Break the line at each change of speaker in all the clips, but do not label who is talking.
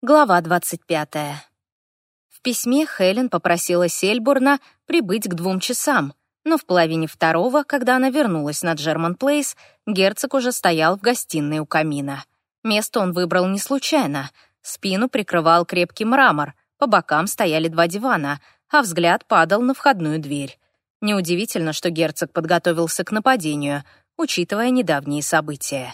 Глава 25. В письме Хелен попросила Сельбурна прибыть к двум часам, но в половине второго, когда она вернулась на Джерман Плейс, герцог уже стоял в гостиной у камина. Место он выбрал не случайно. Спину прикрывал крепкий мрамор, по бокам стояли два дивана, а взгляд падал на входную дверь. Неудивительно, что герцог подготовился к нападению, учитывая недавние события.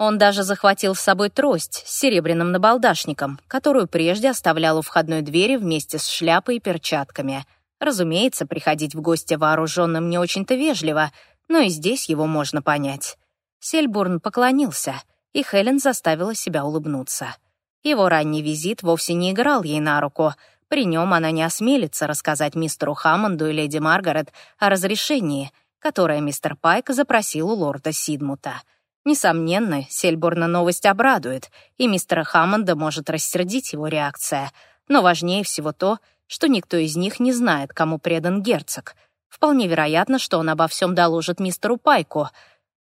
Он даже захватил с собой трость с серебряным набалдашником, которую прежде оставлял у входной двери вместе с шляпой и перчатками. Разумеется, приходить в гости вооруженным не очень-то вежливо, но и здесь его можно понять. Сельбурн поклонился, и Хелен заставила себя улыбнуться. Его ранний визит вовсе не играл ей на руку. При нем она не осмелится рассказать мистеру Хаммонду и леди Маргарет о разрешении, которое мистер Пайк запросил у лорда Сидмута — Несомненно, Сельборна новость обрадует, и мистера Хаммонда может рассердить его реакция. Но важнее всего то, что никто из них не знает, кому предан герцог. Вполне вероятно, что он обо всем доложит мистеру Пайку.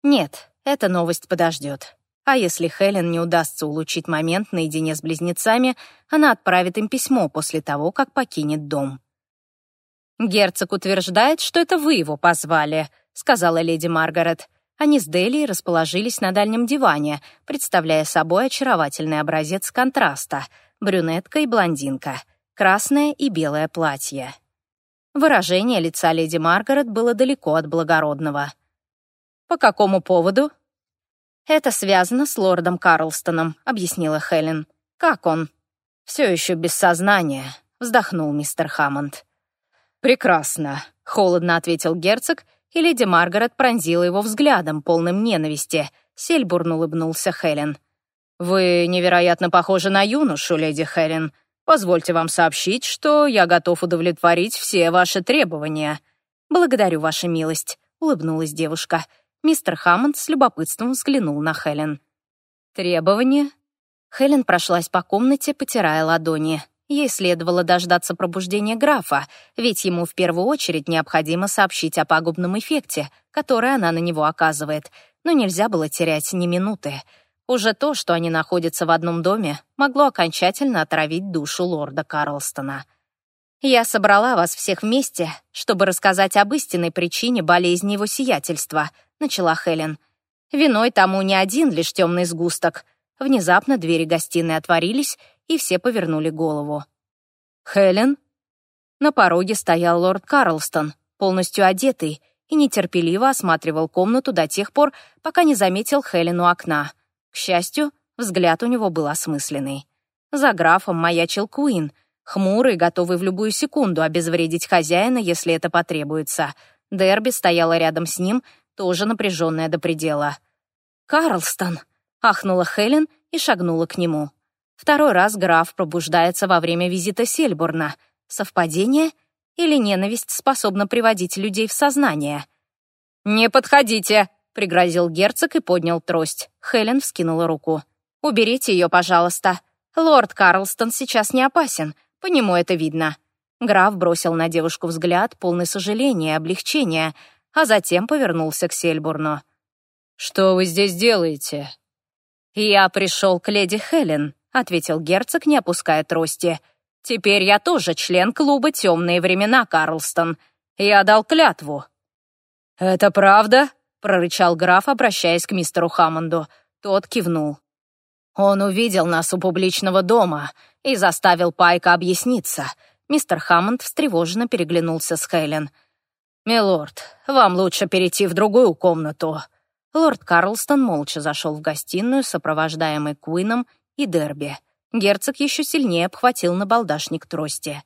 Нет, эта новость подождет. А если Хелен не удастся улучшить момент наедине с близнецами, она отправит им письмо после того, как покинет дом. «Герцог утверждает, что это вы его позвали», — сказала леди Маргарет. Они с Дели расположились на дальнем диване, представляя собой очаровательный образец контраста — брюнетка и блондинка, красное и белое платье. Выражение лица леди Маргарет было далеко от благородного. «По какому поводу?» «Это связано с лордом Карлстоном», — объяснила Хелен. «Как он?» «Все еще без сознания», — вздохнул мистер Хаммонд. «Прекрасно», — холодно ответил герцог и леди Маргарет пронзила его взглядом, полным ненависти. Сельбурн улыбнулся Хелен. «Вы невероятно похожи на юношу, леди Хелен. Позвольте вам сообщить, что я готов удовлетворить все ваши требования». «Благодарю, ваша милость», — улыбнулась девушка. Мистер Хаммонд с любопытством взглянул на Хелен. «Требования?» Хелен прошлась по комнате, потирая ладони. Ей следовало дождаться пробуждения графа, ведь ему в первую очередь необходимо сообщить о пагубном эффекте, который она на него оказывает, но нельзя было терять ни минуты. Уже то, что они находятся в одном доме, могло окончательно отравить душу лорда Карлстона. «Я собрала вас всех вместе, чтобы рассказать об истинной причине болезни его сиятельства», — начала Хелен. «Виной тому не один лишь темный сгусток». Внезапно двери гостиной отворились, и все повернули голову. «Хелен?» На пороге стоял лорд Карлстон, полностью одетый, и нетерпеливо осматривал комнату до тех пор, пока не заметил Хелен у окна. К счастью, взгляд у него был осмысленный. За графом маячил Куин, хмурый, готовый в любую секунду обезвредить хозяина, если это потребуется. Дерби стояла рядом с ним, тоже напряженная до предела. «Карлстон!» — ахнула Хелен и шагнула к нему. Второй раз граф пробуждается во время визита Сельбурна. Совпадение? Или ненависть способна приводить людей в сознание? «Не подходите!» — пригрозил герцог и поднял трость. Хелен вскинула руку. «Уберите ее, пожалуйста. Лорд Карлстон сейчас не опасен, по нему это видно». Граф бросил на девушку взгляд, полный сожаления и облегчения, а затем повернулся к Сельбурну. «Что вы здесь делаете?» «Я пришел к леди Хелен», ответил герцог, не опуская трости. «Теперь я тоже член клуба «Темные времена», Карлстон. Я дал клятву». «Это правда?» — прорычал граф, обращаясь к мистеру Хаммонду. Тот кивнул. «Он увидел нас у публичного дома и заставил Пайка объясниться». Мистер Хаммонд встревоженно переглянулся с Хелен. «Милорд, вам лучше перейти в другую комнату». Лорд Карлстон молча зашел в гостиную, сопровождаемый Куином и Дерби. Герцог еще сильнее обхватил на балдашник трости.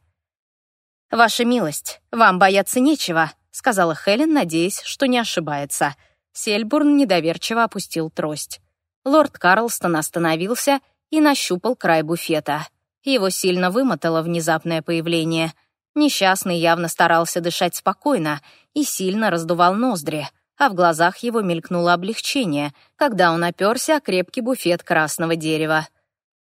«Ваша милость, вам бояться нечего», — сказала Хелен, надеясь, что не ошибается. Сельбурн недоверчиво опустил трость. Лорд Карлстон остановился и нащупал край буфета. Его сильно вымотало внезапное появление. Несчастный явно старался дышать спокойно и сильно раздувал ноздри, а в глазах его мелькнуло облегчение, когда он оперся о крепкий буфет красного дерева.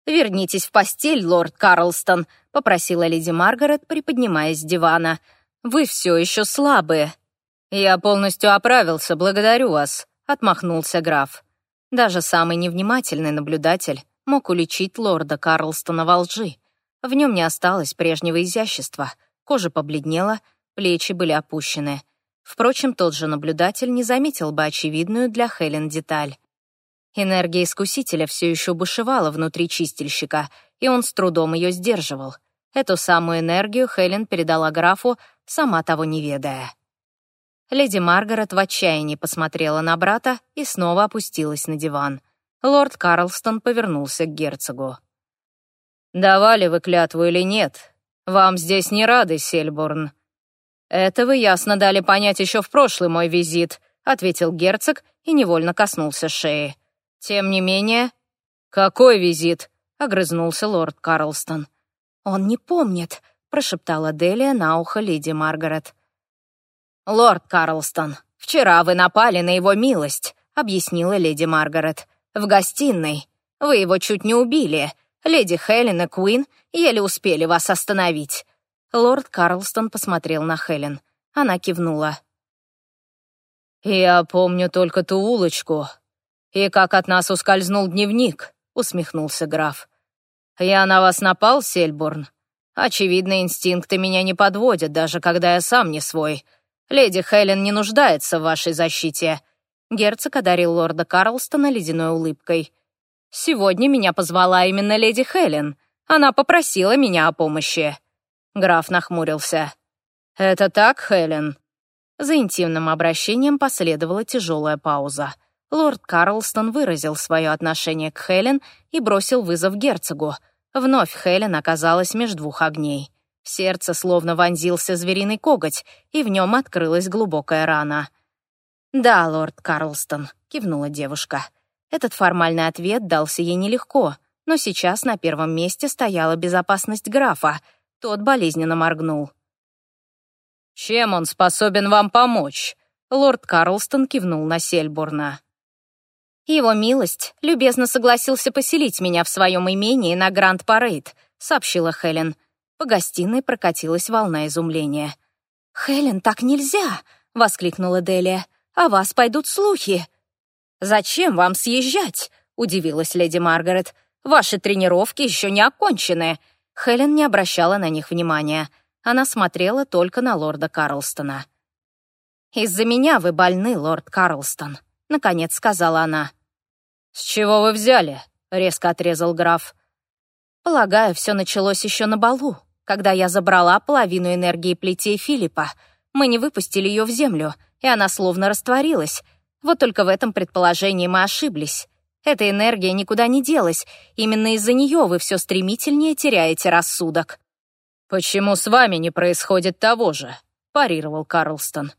«Вернитесь в постель, лорд Карлстон», — попросила леди Маргарет, приподнимаясь с дивана. «Вы все еще слабые». «Я полностью оправился, благодарю вас», — отмахнулся граф. Даже самый невнимательный наблюдатель мог уличить лорда Карлстона во лжи. В нем не осталось прежнего изящества, кожа побледнела, плечи были опущены. Впрочем, тот же наблюдатель не заметил бы очевидную для Хелен деталь. Энергия искусителя все еще бушевала внутри чистильщика, и он с трудом ее сдерживал. Эту самую энергию Хелен передала графу, сама того не ведая. Леди Маргарет в отчаянии посмотрела на брата и снова опустилась на диван. Лорд Карлстон повернулся к герцогу. «Давали вы клятву или нет? Вам здесь не рады, Сельбурн». «Это вы ясно дали понять еще в прошлый мой визит», — ответил герцог и невольно коснулся шеи. «Тем не менее...» «Какой визит?» — огрызнулся лорд Карлстон. «Он не помнит», — прошептала Делия на ухо леди Маргарет. «Лорд Карлстон, вчера вы напали на его милость», — объяснила леди Маргарет. «В гостиной. Вы его чуть не убили. Леди Хелен и Куин еле успели вас остановить». Лорд Карлстон посмотрел на Хелен. Она кивнула. «Я помню только ту улочку. И как от нас ускользнул дневник», — усмехнулся граф. «Я на вас напал, Сельбурн? Очевидно, инстинкты меня не подводят, даже когда я сам не свой. Леди Хелен не нуждается в вашей защите». Герцог одарил лорда Карлстона ледяной улыбкой. «Сегодня меня позвала именно леди Хелен. Она попросила меня о помощи». Граф нахмурился. «Это так, Хелен?» За интимным обращением последовала тяжелая пауза. Лорд Карлстон выразил свое отношение к Хелен и бросил вызов герцогу. Вновь Хелен оказалась между двух огней. В сердце словно вонзился звериный коготь, и в нем открылась глубокая рана. «Да, лорд Карлстон», — кивнула девушка. Этот формальный ответ дался ей нелегко, но сейчас на первом месте стояла безопасность графа. Тот болезненно моргнул. «Чем он способен вам помочь?» Лорд Карлстон кивнул на Сельбурна. «Его милость любезно согласился поселить меня в своем имении на Гранд-Парейд», — сообщила Хелен. По гостиной прокатилась волна изумления. «Хелен, так нельзя!» — воскликнула Делия. «О вас пойдут слухи». «Зачем вам съезжать?» — удивилась леди Маргарет. «Ваши тренировки еще не окончены». Хелен не обращала на них внимания. Она смотрела только на лорда Карлстона. «Из-за меня вы больны, лорд Карлстон», — наконец сказала она. «С чего вы взяли?» — резко отрезал граф. «Полагаю, все началось еще на балу когда я забрала половину энергии плетей Филиппа. Мы не выпустили ее в землю, и она словно растворилась. Вот только в этом предположении мы ошиблись. Эта энергия никуда не делась. Именно из-за нее вы все стремительнее теряете рассудок. «Почему с вами не происходит того же?» — парировал Карлстон.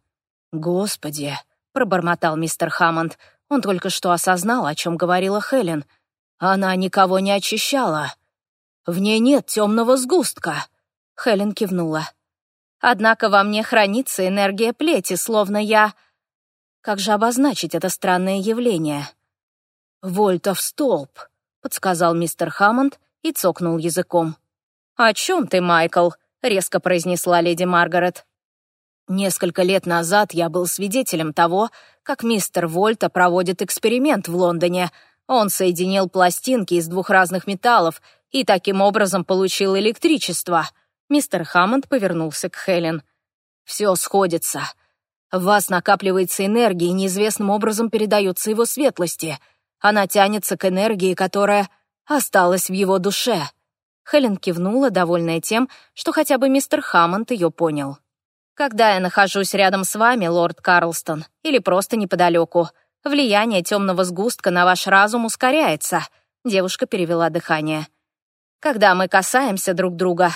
«Господи!» — пробормотал мистер Хаммонд. Он только что осознал, о чем говорила Хелен. «Она никого не очищала. В ней нет темного сгустка. Хелен кивнула. «Однако во мне хранится энергия плети, словно я...» Как же обозначить это странное явление? «Вольтов столб», — подсказал мистер Хаммонд и цокнул языком. «О чем ты, Майкл?» — резко произнесла леди Маргарет. Несколько лет назад я был свидетелем того, как мистер Вольта проводит эксперимент в Лондоне. Он соединил пластинки из двух разных металлов и таким образом получил электричество. Мистер Хаммонд повернулся к Хелен. «Все сходится. В вас накапливается энергия и неизвестным образом передается его светлости. Она тянется к энергии, которая осталась в его душе». Хелен кивнула, довольная тем, что хотя бы мистер Хаммонд ее понял. «Когда я нахожусь рядом с вами, лорд Карлстон, или просто неподалеку, влияние темного сгустка на ваш разум ускоряется», — девушка перевела дыхание. «Когда мы касаемся друг друга,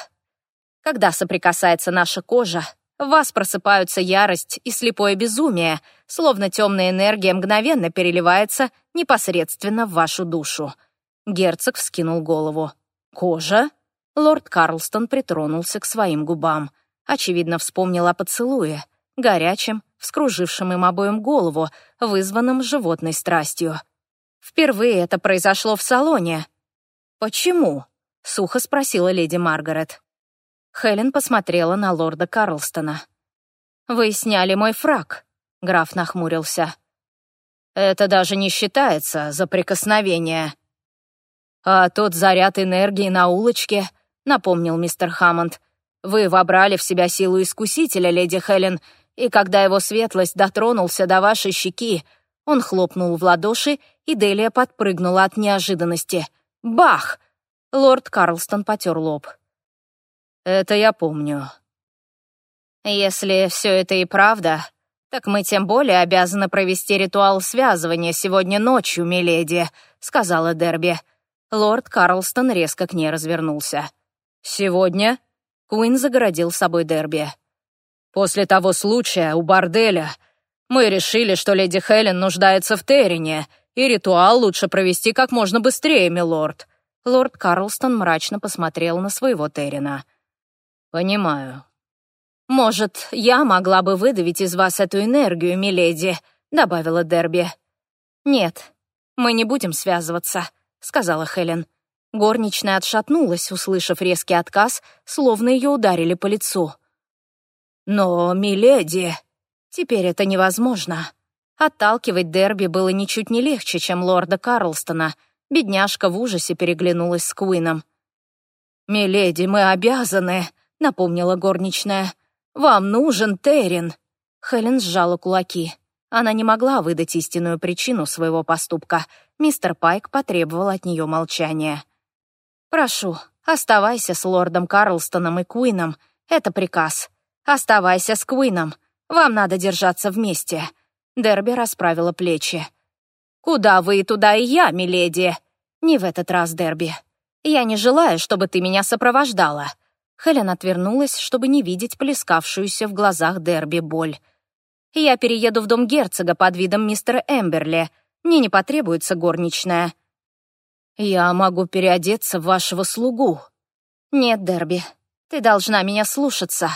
когда соприкасается наша кожа, в вас просыпаются ярость и слепое безумие, словно темная энергия мгновенно переливается непосредственно в вашу душу. Герцог вскинул голову. «Кожа?» Лорд Карлстон притронулся к своим губам. Очевидно, вспомнил о поцелуе, горячем, вскружившем им обоим голову, вызванном животной страстью. Впервые это произошло в салоне. «Почему?» — сухо спросила леди Маргарет. Хелен посмотрела на лорда Карлстона. «Вы сняли мой фраг», — граф нахмурился. «Это даже не считается за прикосновение». «А тот заряд энергии на улочке», — напомнил мистер Хаммонд. «Вы вобрали в себя силу искусителя, леди Хелен, и когда его светлость дотронулся до вашей щеки, он хлопнул в ладоши, и Делия подпрыгнула от неожиданности. Бах! Лорд Карлстон потер лоб. «Это я помню». «Если все это и правда, так мы тем более обязаны провести ритуал связывания сегодня ночью, миледи», — сказала Дерби. Лорд Карлстон резко к ней развернулся. «Сегодня?» — Куин загородил собой Дерби. «После того случая у борделя мы решили, что леди Хелен нуждается в Террине, и ритуал лучше провести как можно быстрее, милорд». Лорд Карлстон мрачно посмотрел на своего Террина. «Понимаю». «Может, я могла бы выдавить из вас эту энергию, миледи», — добавила Дерби. «Нет, мы не будем связываться», — сказала Хелен. Горничная отшатнулась, услышав резкий отказ, словно ее ударили по лицу. «Но, миледи...» Теперь это невозможно. Отталкивать Дерби было ничуть не легче, чем лорда Карлстона. Бедняжка в ужасе переглянулась с Куином. «Миледи, мы обязаны», — напомнила горничная. «Вам нужен Террин». Хелен сжала кулаки. Она не могла выдать истинную причину своего поступка. Мистер Пайк потребовал от нее молчания. «Прошу, оставайся с лордом Карлстоном и Куином. Это приказ. Оставайся с Куином. Вам надо держаться вместе». Дерби расправила плечи. «Куда вы, туда и я, миледи!» «Не в этот раз, Дерби. Я не желаю, чтобы ты меня сопровождала». Хелен отвернулась, чтобы не видеть плескавшуюся в глазах Дерби боль. «Я перееду в дом герцога под видом мистера Эмберли. Мне не потребуется горничная». «Я могу переодеться в вашего слугу». «Нет, Дерби, ты должна меня слушаться.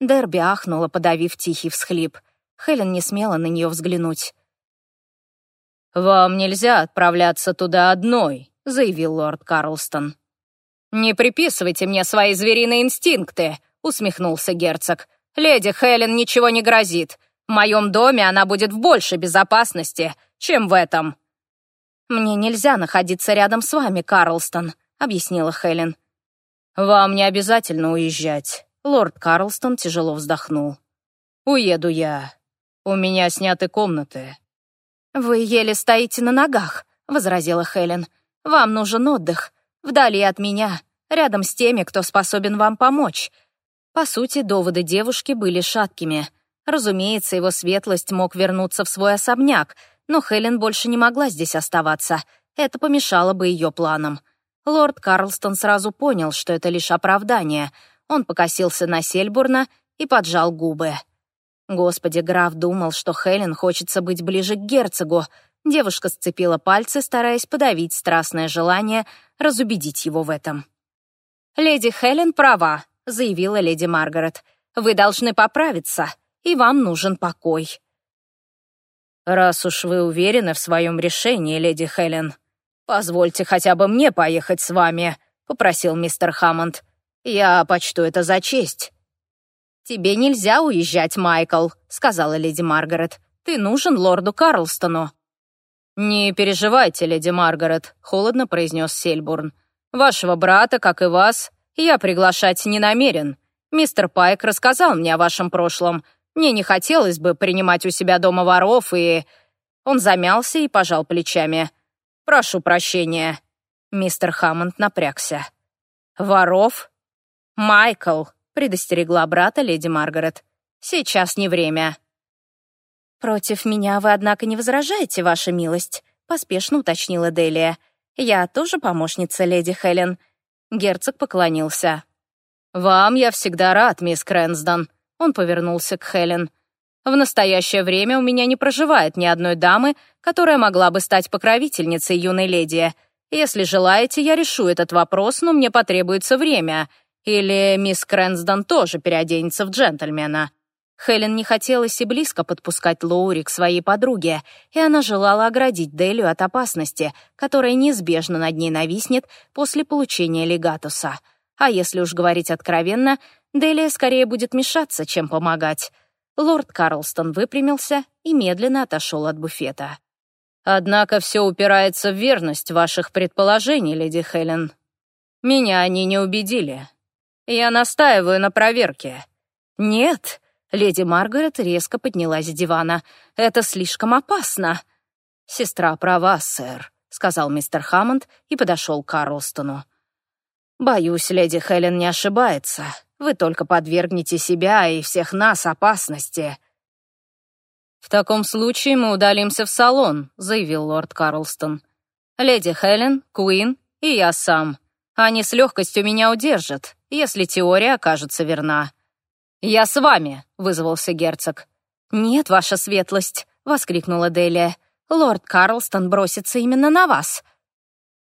Дерби ахнула, подавив тихий всхлип. Хелен не смела на нее взглянуть. «Вам нельзя отправляться туда одной», — заявил лорд Карлстон. «Не приписывайте мне свои звериные инстинкты», — усмехнулся герцог. «Леди Хелен ничего не грозит. В моем доме она будет в большей безопасности, чем в этом». «Мне нельзя находиться рядом с вами, Карлстон», — объяснила Хелен. «Вам не обязательно уезжать. Лорд Карлстон тяжело вздохнул. «Уеду я. У меня сняты комнаты». «Вы еле стоите на ногах», — возразила Хелен. «Вам нужен отдых. Вдали от меня, рядом с теми, кто способен вам помочь». По сути, доводы девушки были шаткими. Разумеется, его светлость мог вернуться в свой особняк, но Хелен больше не могла здесь оставаться. Это помешало бы ее планам. Лорд Карлстон сразу понял, что это лишь оправдание — он покосился на Сельбурна и поджал губы. Господи, граф думал, что Хелен хочется быть ближе к герцогу. Девушка сцепила пальцы, стараясь подавить страстное желание разубедить его в этом. «Леди Хелен права», — заявила леди Маргарет. «Вы должны поправиться, и вам нужен покой». «Раз уж вы уверены в своем решении, леди Хелен, позвольте хотя бы мне поехать с вами», — попросил мистер Хаммонд. «Я почту это за честь». «Тебе нельзя уезжать, Майкл», — сказала леди Маргарет. «Ты нужен лорду Карлстону». «Не переживайте, леди Маргарет», — холодно произнес Сельбурн. «Вашего брата, как и вас, я приглашать не намерен. Мистер Пайк рассказал мне о вашем прошлом. Мне не хотелось бы принимать у себя дома воров и...» Он замялся и пожал плечами. «Прошу прощения». Мистер Хаммонд напрягся. «Воров? «Майкл», — предостерегла брата леди Маргарет, — «сейчас не время». «Против меня вы, однако, не возражаете, ваша милость», — поспешно уточнила Делия. «Я тоже помощница леди Хелен». Герцог поклонился. «Вам я всегда рад, мисс Крэнсдон», — он повернулся к Хелен. «В настоящее время у меня не проживает ни одной дамы, которая могла бы стать покровительницей юной леди. Если желаете, я решу этот вопрос, но мне потребуется время. Или мисс Крэнсдон тоже переоденется в джентльмена? Хелен не хотелось и близко подпускать Лоури к своей подруге, и она желала оградить Делию от опасности, которая неизбежно над ней нависнет после получения легатуса. А если уж говорить откровенно, Делия скорее будет мешаться, чем помогать. Лорд Карлстон выпрямился и медленно отошел от буфета. Однако все упирается в верность ваших предположений, леди Хелен. Меня они не убедили. Я настаиваю на проверке. Нет, леди Маргарет резко поднялась с дивана. Это слишком опасно. Сестра права, сэр, сказал мистер Хаммонд и подошел к Карлстону. Боюсь, леди Хелен не ошибается. Вы только подвергнете себя и всех нас опасности. «В таком случае мы удалимся в салон», — заявил лорд Карлстон. «Леди Хелен, Куин и я сам. Они с легкостью меня удержат, если теория окажется верна». «Я с вами», — вызвался герцог. «Нет, ваша светлость», — воскликнула Делия. «Лорд Карлстон бросится именно на вас».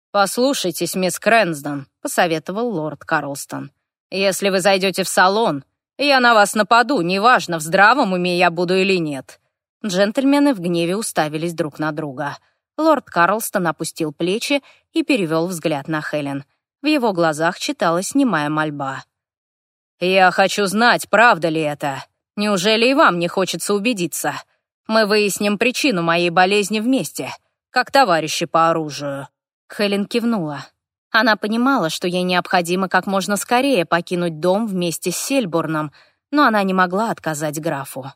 «Послушайтесь, мисс Крэнсдон», — посоветовал лорд Карлстон. «Если вы зайдете в салон, я на вас нападу, неважно, в здравом уме я буду или нет. Джентльмены в гневе уставились друг на друга. Лорд Карлстон опустил плечи и перевел взгляд на Хелен. В его глазах читалась немая мольба. «Я хочу знать, правда ли это. Неужели и вам не хочется убедиться? Мы выясним причину моей болезни вместе, как товарищи по оружию». Хелен кивнула. Она понимала, что ей необходимо как можно скорее покинуть дом вместе с Сельбурном, но она не могла отказать графу.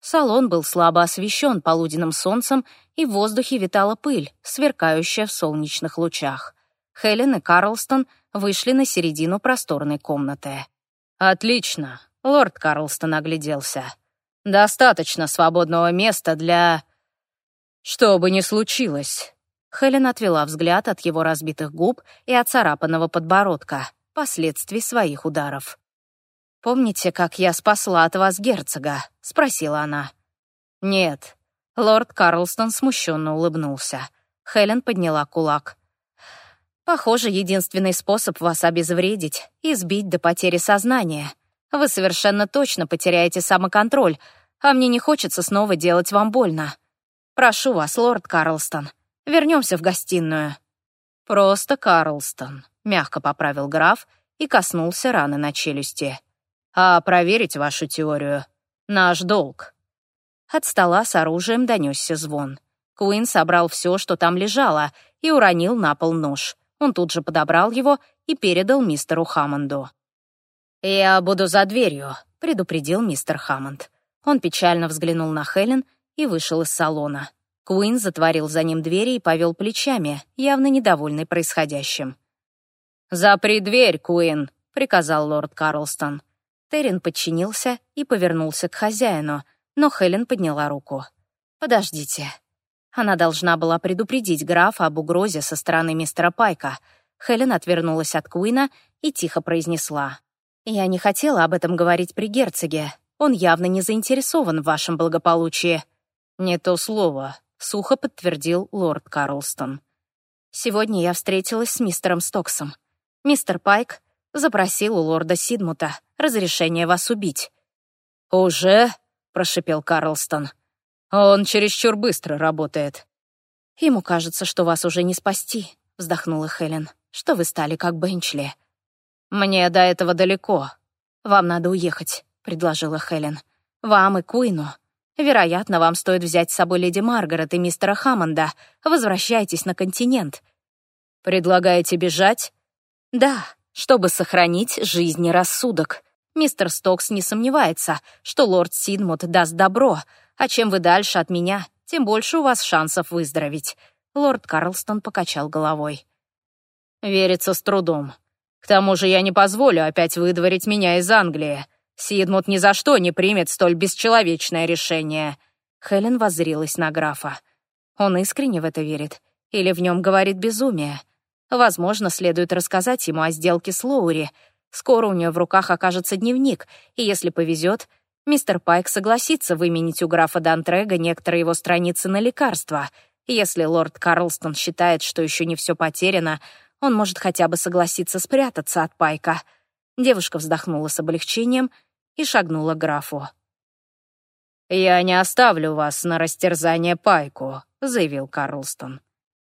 Салон был слабо освещен полуденным солнцем, и в воздухе витала пыль, сверкающая в солнечных лучах. Хелен и Карлстон вышли на середину просторной комнаты. «Отлично!» — лорд Карлстон огляделся. «Достаточно свободного места для...» «Что бы ни случилось!» Хелен отвела взгляд от его разбитых губ и оцарапанного подбородка, последствий своих ударов. «Помните, как я спасла от вас герцога?» — спросила она. «Нет». Лорд Карлстон смущенно улыбнулся. Хелен подняла кулак. «Похоже, единственный способ вас обезвредить — избить до потери сознания. Вы совершенно точно потеряете самоконтроль, а мне не хочется снова делать вам больно. Прошу вас, лорд Карлстон, вернемся в гостиную». «Просто Карлстон», — мягко поправил граф и коснулся раны на челюсти а проверить вашу теорию — наш долг». От стола с оружием донесся звон. Куин собрал все, что там лежало, и уронил на пол нож. Он тут же подобрал его и передал мистеру Хаммонду. «Я буду за дверью», — предупредил мистер Хаммонд. Он печально взглянул на Хелен и вышел из салона. Куин затворил за ним двери и повел плечами, явно недовольный происходящим. «Запри дверь, Куин», — приказал лорд Карлстон. Террин подчинился и повернулся к хозяину, но Хелен подняла руку. «Подождите». Она должна была предупредить графа об угрозе со стороны мистера Пайка. Хелен отвернулась от Куина и тихо произнесла. «Я не хотела об этом говорить при герцоге. Он явно не заинтересован в вашем благополучии». «Не то слово», — сухо подтвердил лорд Карлстон. «Сегодня я встретилась с мистером Стоксом. Мистер Пайк запросил у лорда Сидмута разрешение вас убить». «Уже?» — прошипел Карлстон. «Он чересчур быстро работает». «Ему кажется, что вас уже не спасти», — вздохнула Хелен. «Что вы стали как Бенчли?» «Мне до этого далеко. Вам надо уехать», — предложила Хелен. «Вам и Куину. Вероятно, вам стоит взять с собой леди Маргарет и мистера Хаммонда. Возвращайтесь на континент». «Предлагаете бежать?» «Да, чтобы сохранить жизнь и рассудок. Мистер Стокс не сомневается, что лорд Сидмут даст добро, а чем вы дальше от меня, тем больше у вас шансов выздороветь. Лорд Карлстон покачал головой. Верится с трудом. К тому же я не позволю опять выдворить меня из Англии. Сидмут ни за что не примет столь бесчеловечное решение. Хелен воззрилась на графа. Он искренне в это верит? Или в нем говорит безумие? Возможно, следует рассказать ему о сделке с Лоури. Скоро у нее в руках окажется дневник, и если повезет, мистер Пайк согласится выменить у графа Дантрега некоторые его страницы на лекарства. Если лорд Карлстон считает, что еще не все потеряно, он может хотя бы согласиться спрятаться от Пайка. Девушка вздохнула с облегчением и шагнула графу. «Я не оставлю вас на растерзание Пайку», — заявил Карлстон.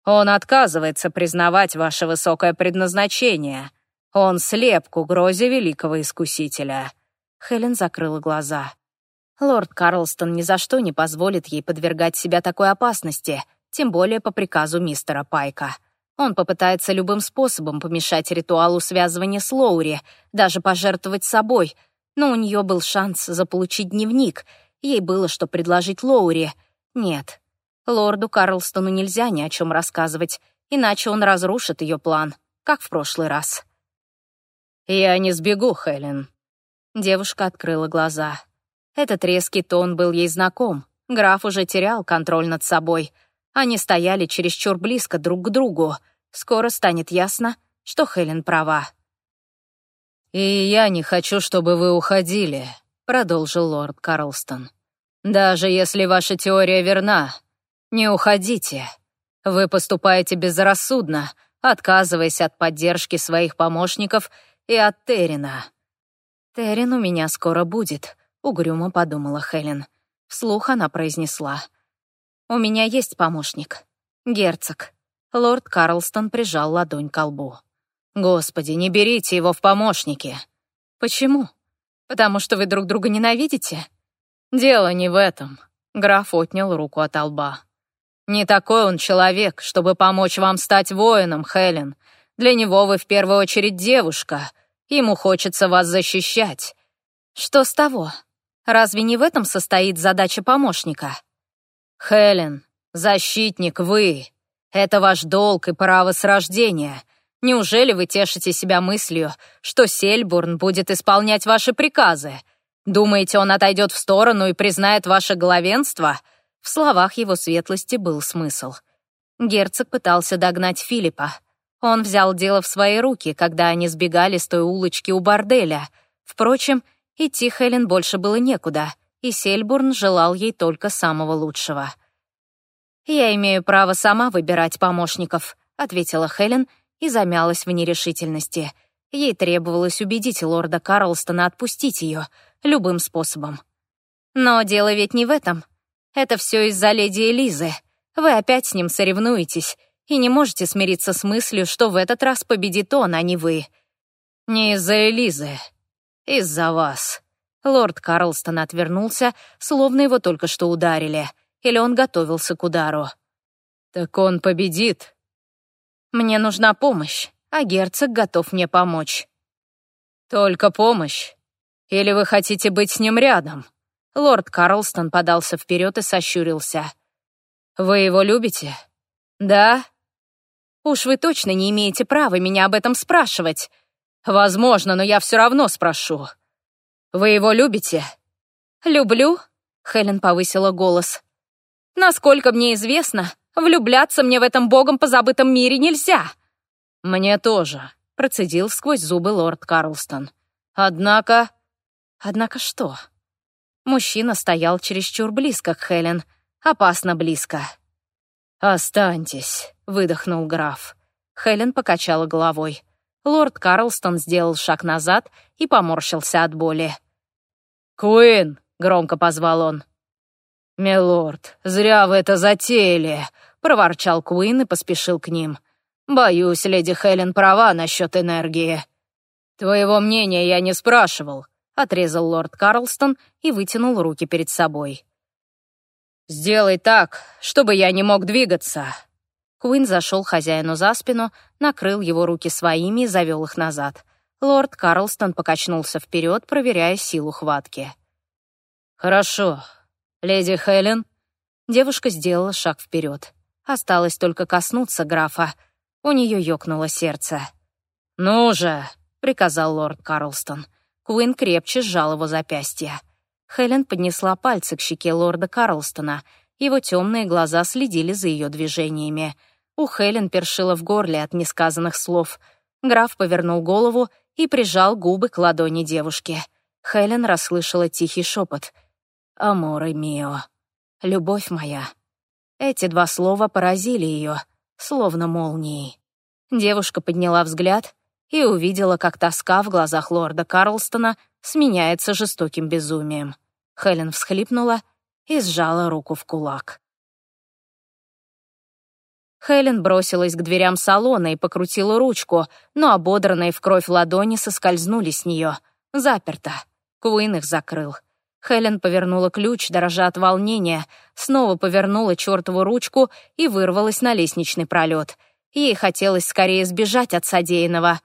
Он отказывается признавать ваше высокое предназначение. Он слеп к угрозе великого искусителя». Хелен закрыла глаза. Лорд Карлстон ни за что не позволит ей подвергать себя такой опасности, тем более по приказу мистера Пайка. Он попытается любым способом помешать ритуалу связывания с Лоури, даже пожертвовать собой, но у нее был шанс заполучить дневник. Ей было что предложить Лоури. Нет, лорду Карлстону нельзя ни о чем рассказывать, иначе он разрушит ее план, как в прошлый раз.
«Я не сбегу, Хелен».
Девушка открыла глаза. Этот резкий тон был ей знаком. Граф уже терял контроль над собой. Они стояли чересчур близко друг к другу. Скоро станет ясно, что Хелен права.
«И я не хочу, чтобы вы уходили», — продолжил лорд Карлстон. «Даже если ваша теория верна, не уходите. Вы поступаете безрассудно, отказываясь от поддержки своих помощников и от Террина».
«Террин у меня скоро будет», угрюмо подумала Хелен. Вслух она произнесла. «У меня есть помощник. Герцог». Лорд Карлстон прижал ладонь к лбу.
«Господи, не берите его в помощники!»
«Почему? Потому что вы друг друга ненавидите?»
«Дело не в этом», — граф отнял руку от лба. «Не такой он человек, чтобы помочь вам стать воином, Хелен. Для него вы в первую очередь девушка. Ему хочется вас защищать».
«Что с того? Разве не в этом состоит задача помощника?
Хелен, защитник вы. Это ваш долг и право с рождения. Неужели вы тешите себя мыслью, что Сельбурн будет исполнять ваши приказы? Думаете, он отойдет в сторону и признает ваше главенство?
В словах его светлости был смысл. Герцог пытался догнать Филиппа. Он взял дело в свои руки, когда они сбегали с той улочки у борделя. Впрочем, Идти Хелен больше было некуда, и Сельбурн желал ей только самого лучшего. «Я имею право сама выбирать помощников», — ответила Хелен и замялась в нерешительности. Ей требовалось убедить лорда Карлстона отпустить ее любым способом. «Но дело ведь не в этом. Это все из-за леди Элизы. Вы опять с ним соревнуетесь и не можете смириться с мыслью, что в этот раз победит он, а не вы».
«Не из-за Элизы», «Из-за вас».
Лорд Карлстон отвернулся, словно его только что ударили, или он готовился к удару.
«Так он победит».
«Мне нужна помощь, а герцог готов мне помочь».
«Только помощь? Или вы хотите быть с ним рядом?»
Лорд Карлстон подался вперед и сощурился.
«Вы его любите?» «Да?»
«Уж вы точно не имеете права меня об этом спрашивать»,
«Возможно, но я все равно спрошу. Вы его любите?»
«Люблю», — Хелен повысила голос. «Насколько мне известно, влюбляться мне в этом богом позабытом мире нельзя».
«Мне тоже», — процедил сквозь зубы лорд Карлстон. «Однако...»
«Однако что?» Мужчина стоял чересчур близко к Хелен, опасно близко.
«Останьтесь», — выдохнул граф.
Хелен покачала головой. Лорд Карлстон сделал шаг назад и поморщился от боли.
«Куин!» — громко позвал он. «Милорд, зря вы это затеяли!» — проворчал Куин и поспешил к ним. «Боюсь, леди Хелен права насчет энергии». «Твоего мнения я не спрашивал», — отрезал лорд Карлстон и вытянул руки перед собой. «Сделай так, чтобы я не мог двигаться.
Куин зашел хозяину за спину, накрыл его руки своими и завел их назад. Лорд Карлстон покачнулся вперед, проверяя силу хватки.
«Хорошо. Леди Хелен?»
Девушка сделала шаг вперед. Осталось только коснуться графа. У нее ёкнуло сердце.
«Ну же!»
— приказал лорд Карлстон. Куин крепче сжал его запястье. Хелен поднесла пальцы к щеке лорда Карлстона. Его темные глаза следили за ее движениями. У Хелен першило в горле от несказанных слов. Граф повернул голову и прижал губы к ладони девушки. Хелен расслышала тихий шепот. «Аморе мио. Любовь моя». Эти два слова поразили ее, словно молнией. Девушка подняла взгляд и увидела, как тоска в глазах лорда Карлстона сменяется жестоким безумием. Хелен всхлипнула и сжала руку в кулак. Хелен бросилась к дверям салона и покрутила ручку, но ободранные в кровь ладони соскользнули с нее. Заперто. Куин их закрыл. Хелен повернула ключ, дрожа от волнения, снова повернула чертову ручку и вырвалась на лестничный пролет. Ей хотелось скорее сбежать от содеянного.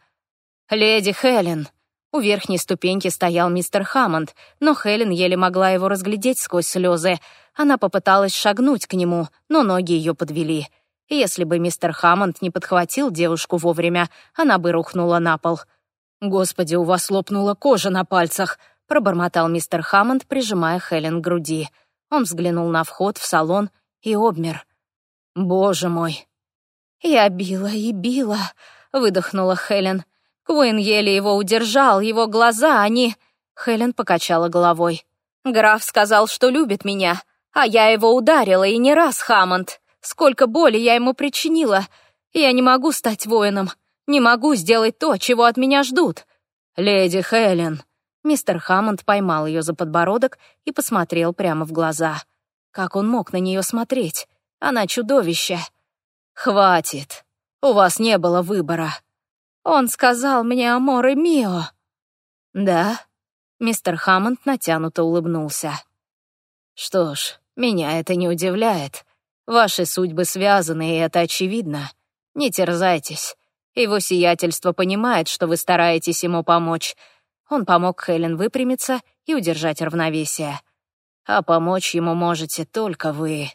«Леди Хелен!» У верхней ступеньки стоял мистер Хаммонд, но Хелен еле могла его разглядеть сквозь слезы. Она попыталась шагнуть к нему, но ноги ее подвели. Если бы мистер Хаммонд не подхватил девушку вовремя, она бы рухнула на пол. «Господи, у вас лопнула кожа на пальцах!» Пробормотал мистер Хаммонд, прижимая Хелен к груди. Он взглянул на вход в салон и обмер. «Боже мой!» «Я била и била», — выдохнула Хелен. Куин еле его удержал, его глаза, они... Хелен покачала головой. «Граф сказал, что любит меня, а я его ударила, и не раз, Хаммонд. Сколько боли я ему причинила. Я не могу стать воином, не могу сделать то, чего от меня ждут». «Леди Хелен», Мистер Хаммонд поймал ее за подбородок и посмотрел прямо в глаза. Как он мог на нее смотреть? Она чудовище. «Хватит. У вас не было выбора». Он сказал мне «Амор и Мио». «Да?» Мистер Хаммонд натянуто улыбнулся. «Что ж, меня это не удивляет. Ваши судьбы связаны, и это очевидно. Не терзайтесь. Его сиятельство понимает, что вы стараетесь ему помочь, он помог Хелен выпрямиться и удержать равновесие. «А помочь ему можете только вы».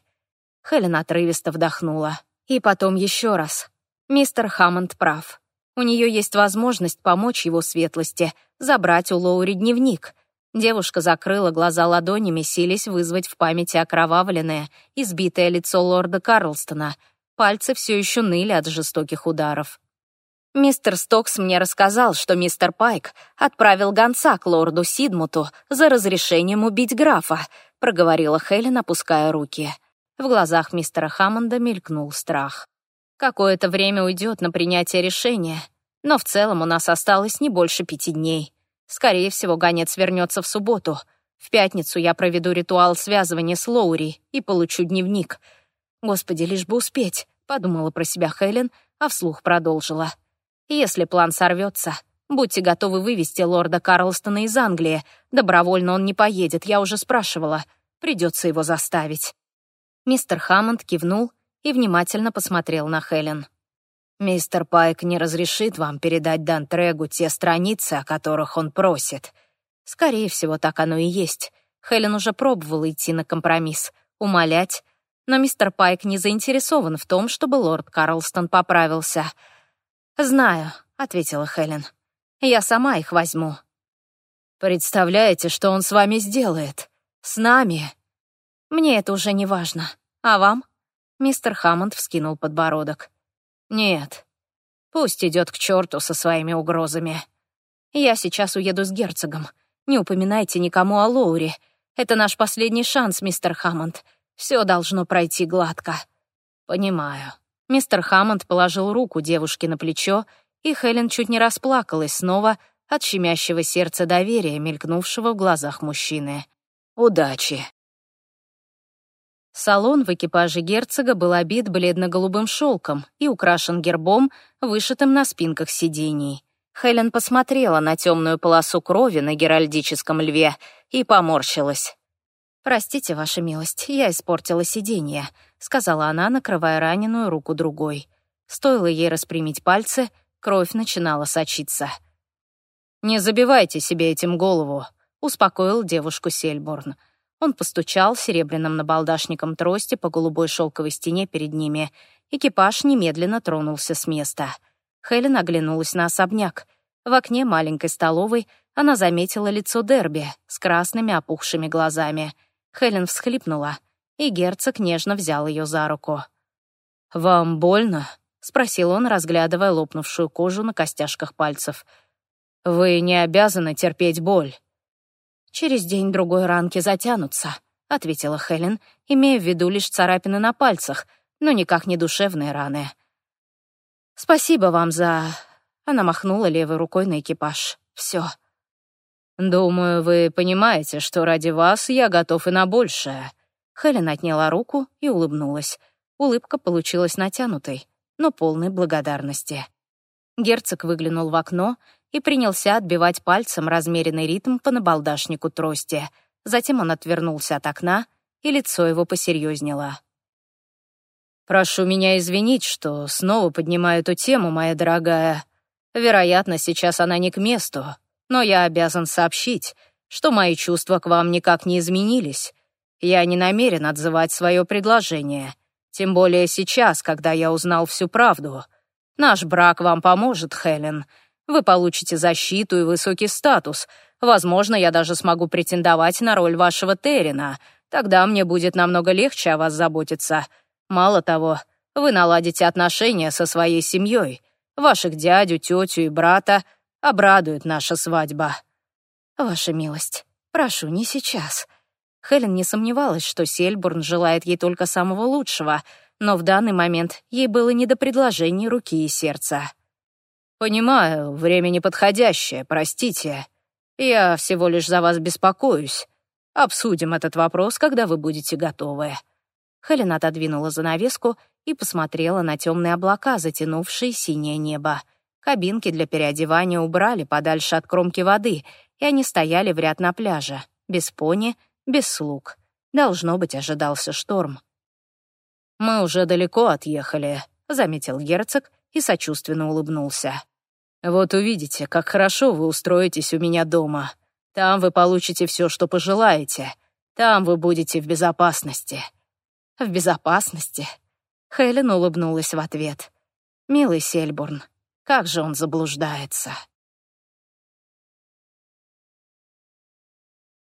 Хелен отрывисто вдохнула. И потом еще раз. Мистер Хаммонд прав. У нее есть возможность помочь его светлости, забрать у Лоури дневник. Девушка закрыла глаза ладонями, сились вызвать в памяти окровавленное, избитое лицо лорда Карлстона. Пальцы все еще ныли от жестоких ударов. Мистер Стокс мне рассказал, что мистер Пайк отправил гонца к лорду Сидмуту за разрешением убить графа, проговорила Хелен, опуская руки. В глазах мистера Хаммонда мелькнул страх. Какое-то время уйдет на принятие решения, но в целом у нас осталось не больше пяти дней. Скорее всего, гонец вернется в субботу. В пятницу я проведу ритуал связывания с Лоури и получу дневник. Господи, лишь бы успеть, подумала про себя Хелен, а вслух продолжила. Если план сорвется, будьте готовы вывести лорда Карлстона из Англии. Добровольно он не поедет, я уже спрашивала. Придется его заставить». Мистер Хаммонд кивнул и внимательно посмотрел на Хелен. «Мистер Пайк не разрешит вам передать Дантрегу те страницы, о которых он просит. Скорее всего, так оно и есть. Хелен уже пробовала идти на компромисс, умолять, но мистер Пайк не заинтересован в том, чтобы лорд Карлстон поправился — «Знаю», — ответила Хелен. «Я сама их возьму». «Представляете, что он с вами сделает? С нами?» «Мне это уже не важно. А вам?» Мистер Хаммонд вскинул подбородок. «Нет. Пусть идет к черту со своими угрозами. Я сейчас уеду с герцогом. Не упоминайте никому о Лоуре. Это наш последний шанс, мистер Хаммонд. Все должно пройти гладко». «Понимаю», Мистер Хаммонд положил руку девушке на плечо, и Хелен чуть не расплакалась снова от щемящего сердца доверия, мелькнувшего в глазах мужчины. «Удачи!» Салон в экипаже герцога был обит бледно-голубым шелком и украшен гербом, вышитым на спинках сидений. Хелен посмотрела на темную полосу крови на геральдическом льве и поморщилась. «Простите, ваша милость, я испортила сиденье», — сказала она, накрывая раненую руку другой. Стоило ей распрямить пальцы, кровь начинала сочиться. «Не забивайте себе этим голову», — успокоил девушку Сельборн. Он постучал серебряным набалдашником трости по голубой шелковой стене перед ними. Экипаж немедленно тронулся с места. Хелен оглянулась на особняк. В окне маленькой столовой она заметила лицо Дерби с красными опухшими глазами — Хелен всхлипнула, и герцог нежно взял ее за руку. «Вам больно?» — спросил он, разглядывая лопнувшую кожу на костяшках пальцев. «Вы не обязаны терпеть боль». «Через день-другой ранки затянутся», — ответила Хелен, имея в виду лишь царапины на пальцах, но никак не душевные раны. «Спасибо вам за...» Она махнула левой рукой на экипаж. «Все». «Думаю, вы понимаете, что ради вас я готов и на большее». Хелен отняла руку и улыбнулась. Улыбка получилась натянутой, но полной благодарности. Герцог выглянул в окно и принялся отбивать пальцем размеренный ритм по набалдашнику трости. Затем он отвернулся от окна, и лицо его посерьезнело.
«Прошу меня извинить, что снова поднимаю эту тему, моя дорогая. Вероятно, сейчас она не к месту, но я обязан сообщить, что мои чувства к вам никак не изменились. Я не намерен отзывать свое предложение, тем более сейчас, когда я узнал всю правду. Наш брак вам поможет, Хелен. Вы получите защиту и высокий статус. Возможно, я даже смогу претендовать на роль вашего Террина. Тогда мне будет намного легче о вас заботиться. Мало того, вы наладите отношения со своей семьей. Ваших дядю, тетю и брата обрадует наша свадьба».
«Ваша милость, прошу, не сейчас». Хелен не сомневалась, что Сельбурн желает ей только самого лучшего, но в данный момент ей было не до предложений руки и сердца.
«Понимаю, время неподходящее, простите. Я всего лишь за вас беспокоюсь. Обсудим этот вопрос, когда вы будете готовы».
Хелен отодвинула занавеску и посмотрела на темные облака, затянувшие синее небо. Кабинки для переодевания убрали подальше от кромки воды, и они стояли в ряд на пляже, без пони, без слуг. Должно быть, ожидался шторм.
«Мы уже далеко отъехали», — заметил герцог и сочувственно улыбнулся. «Вот увидите, как хорошо вы устроитесь у меня дома. Там вы получите все, что пожелаете. Там вы будете в безопасности
в безопасности. Хелен улыбнулась в ответ. «Милый Сельбурн, как же он заблуждается!»